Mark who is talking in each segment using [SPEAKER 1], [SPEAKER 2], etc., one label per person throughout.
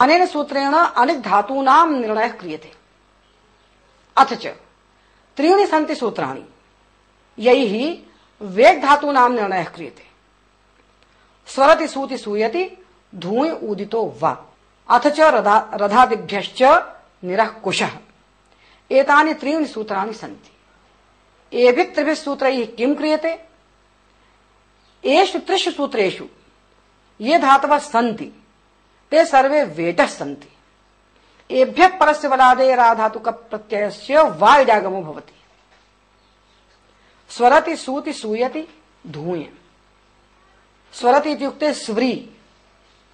[SPEAKER 1] अनेन सूत्रेण अनिक् निर्णयः क्रियते। अथ च, त्रीणि सन्ति सूत्राणि। यैः वेग निर्णयः क्रियते। स्वरति सूति सूयति धूय उदितो वा। अथ च रधा रधादिभ्यश्च निरः कुशः। एतानि त्रीणि सूत्राणि सन्ति। एभिः त्रिभिः सूत्रैः किं क्रियते? एषु त्रिषु सूत्रेषु ये धातवः सन्ति ते सर्वे वेटः सन्ति। एभ्यः परस्य बलादे राधातुक प्रत्ययस्य वा इडागमो भवति। स्वरति सूति सूयति धूय। स्वरति इत्युक्ते स्व्री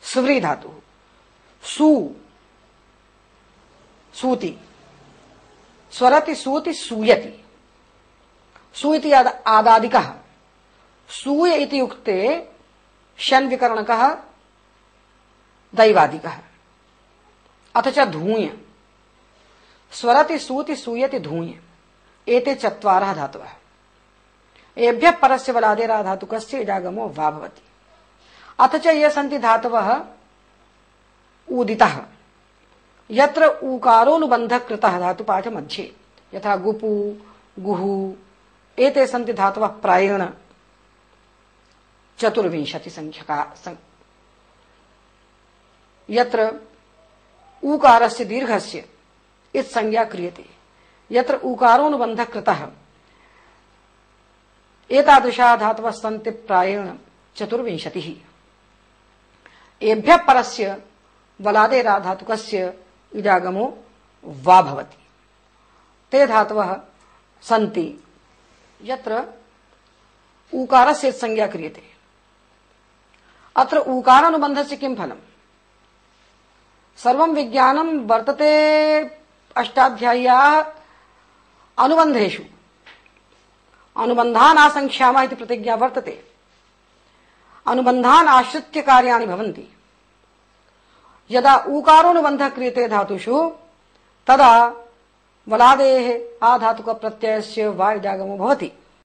[SPEAKER 1] स्व्री धातुः। सू, सूति। स्वरति सूति सूयति। सू इति आदादिकः। सूय इति उक्ते षण् विकरणकः दैवादिकः अथ च धूय। स्वरति सूति सूयति धूय। एते चत्वारः धातवः एभ्यः परस्य बलादेरा धातुकस्य इडागमो वा भवति। अथ च ये सन्ति धातवः उदितः यत्र ऊकारोनुबन्धः कृतः धातुपाठ मध्ये यथा गुपु, गुहु, एते सन्ति धातवः प्रायेण चतुर्विंशति संख्यका यत्र ऊकारस्य दीर्घस्य, इस संज्ञा क्रियते। यत्र ऊकारोनुबन्धः कृतः एतादृशा धातवः सन्ति प्रायेण चतुर्विंशतिः। एभ्यः परस्य बलादेरा धातुकस्य इडागमो वा भवति। ते धातवः सन्ति। यत्र ऊकारस्य संज्ञा क्रियते। अत्र ऊकारानुबन्धस्य किं फलम्? सर्वं विज्ञानं वर्तते अष्टाध्याय्याः अनुबन्धेषु। अनुबन्धान् आसङ्ख्यामः इति प्रतिज्ञा वर्तते। अनुबन्धान् आश्रित्य कार्याणि भवन्ति। यदा ऊकारोनुबन्धः क्रियते धातुषु, तदा वलादेः आधातुकप्रत्ययस्य वा इडागमो भवति।